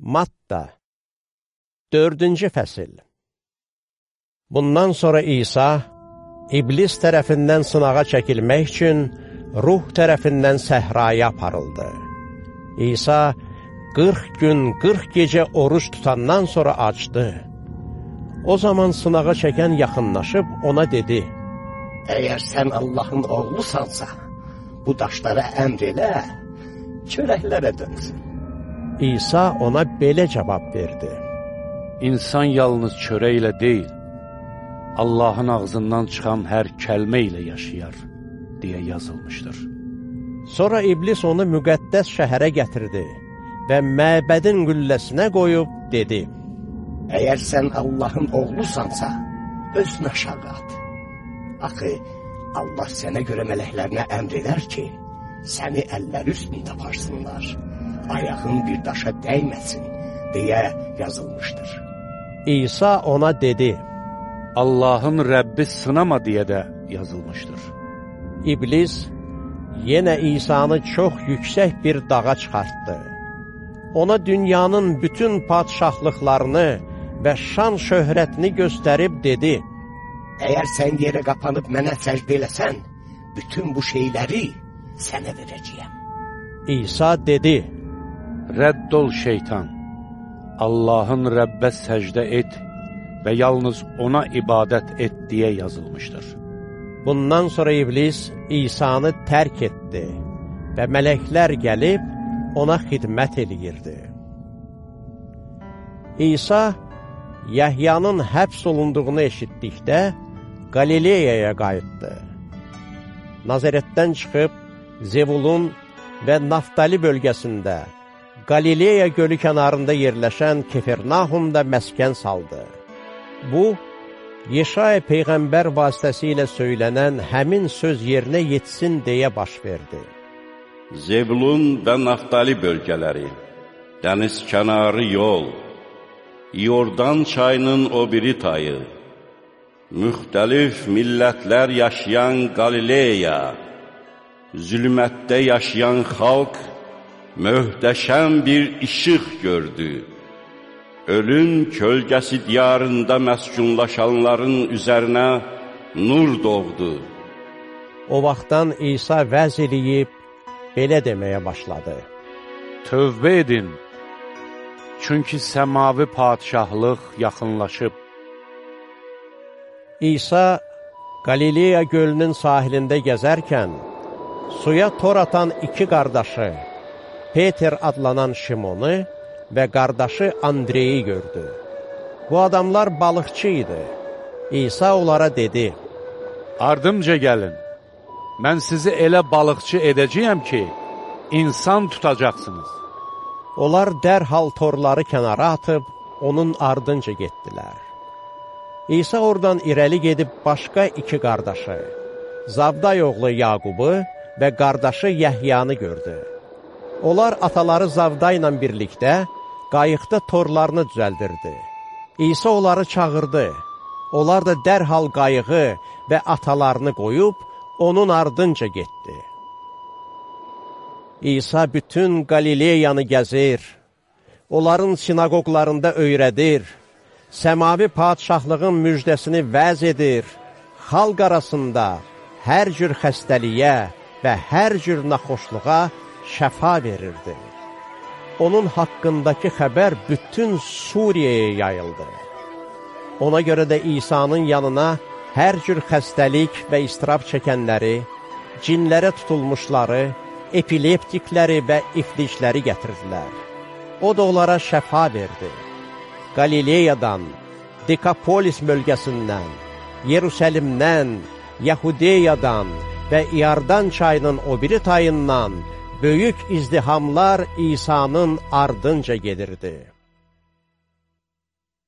Matta 4-cü fəsil Bundan sonra İsa, İblis tərəfindən sınağa çəkilmək üçün ruh tərəfindən səhraya aparıldı. İsa 40 gün, 40 gecə oruç tutandan sonra açdı. O zaman sınağa çəkən yaxınlaşıb ona dedi, Əgər sən Allahın oğlusansa, bu daşlara əmr elə, çörəklərə dönsün. İsa ona belə cavab verdi. İnsan yalnız çörəklə deyil, Allahın ağzından çıxan hər kəlmə ilə yaşayar, deyə yazılmışdır. Sonra iblis onu müqəddəs şəhərə gətirdi və məbədin qülləsinə qoyub dedi, Əgər sən Allahın oğlusansa, özünə aşağı at. Axı, Allah sənə görə mələklərinə əmr edər ki, səni əlləri üstündə aparsınlar, ayağın bir daşa dəyməsin, deyə yazılmışdır. İsa ona dedi, Allahın Rəbbi sınama deyə də yazılmışdır. İblis yenə İsanı çox yüksək bir dağa çıxartdı. Ona dünyanın bütün padşahlıqlarını və şan şöhrətini göstərib dedi, Əgər sən yerə qapanıb mənə səcdə eləsən, bütün bu şeyləri sənə verəcəyəm. İsa dedi, Rədd ol şeytan, Allahın Rəbbə səcdə et və yalnız ona ibadət et deyə yazılmışdır. Bundan sonra iblis İsanı tərk etdi və mələklər gəlib ona xidmət eləyirdi. İsa Yəhyanın həbs olunduğunu eşitdikdə Qalileyaya qayıtdı. Nazarətdən çıxıb Zevulun və Naftali bölgəsində Qalileya gölü kənarında yerləşən Kefernahumda məskən saldı. Bu, Yeşaya Peyğəmbər vasitəsilə söylənən həmin söz yerinə yetsin deyə baş verdi. Zevlun və Naftali bölgələri, dəniz kənarı yol, Yordan çayının o biri tayı, müxtəlif millətlər yaşayan Qalileya, zülmətdə yaşayan xalq möhtəşəm bir işıq gördü. Ölüm kölgəsi diyarında məskunlaşanların üzərinə nur doğdu. O vaxtdan İsa vəz eləyib, belə deməyə başladı. Tövbə edin, çünki səmavi padişahlıq yaxınlaşıb. İsa Qalileya gölünün sahilində gəzərkən, suya tor atan iki qardaşı, Peter adlanan Şimonu və qardaşı Andreyi gördü. Bu adamlar balıqçı idi. İsa onlara dedi, Ardımca gəlin, mən sizi elə balıqçı edəcəyəm ki, insan tutacaqsınız. Onlar dərhal torları kənara atıb, onun ardınca getdilər. İsa oradan irəli gedib başqa iki qardaşı, Zabday oğlu Yaqubu və qardaşı Yəhyanı gördü. Onlar ataları Zavda ilə birlikdə qayıqda torlarını düzəldirdi. İsa onları çağırdı. Onlar da dərhal qayığı və atalarını qoyub, onun ardınca getdi. İsa bütün Qalileyanı gəzir, onların sinagoglarında öyrədir, səmavi padişahlığın müjdəsini vəz edir, xalq arasında hər cür xəstəliyə və hər cür naxoşluğa şəfa verirdi. Onun haqqındakı xəbər bütün Suriyaya yayıldı. Ona görə də İsa'nın yanına hər cür xəstəlik və istirab çəkənləri, cinlərə tutulmuşları, epileptikləri və iflicləri gətirdilər. O da onlara şəfa verdi. Qalileyadan, Dekapolis bölgəsindən, Yerusəlimdən, Yahudiyadan və İardan çayının o biri tayından böyük izdihamlar İsa'nın ardınca gedirdi.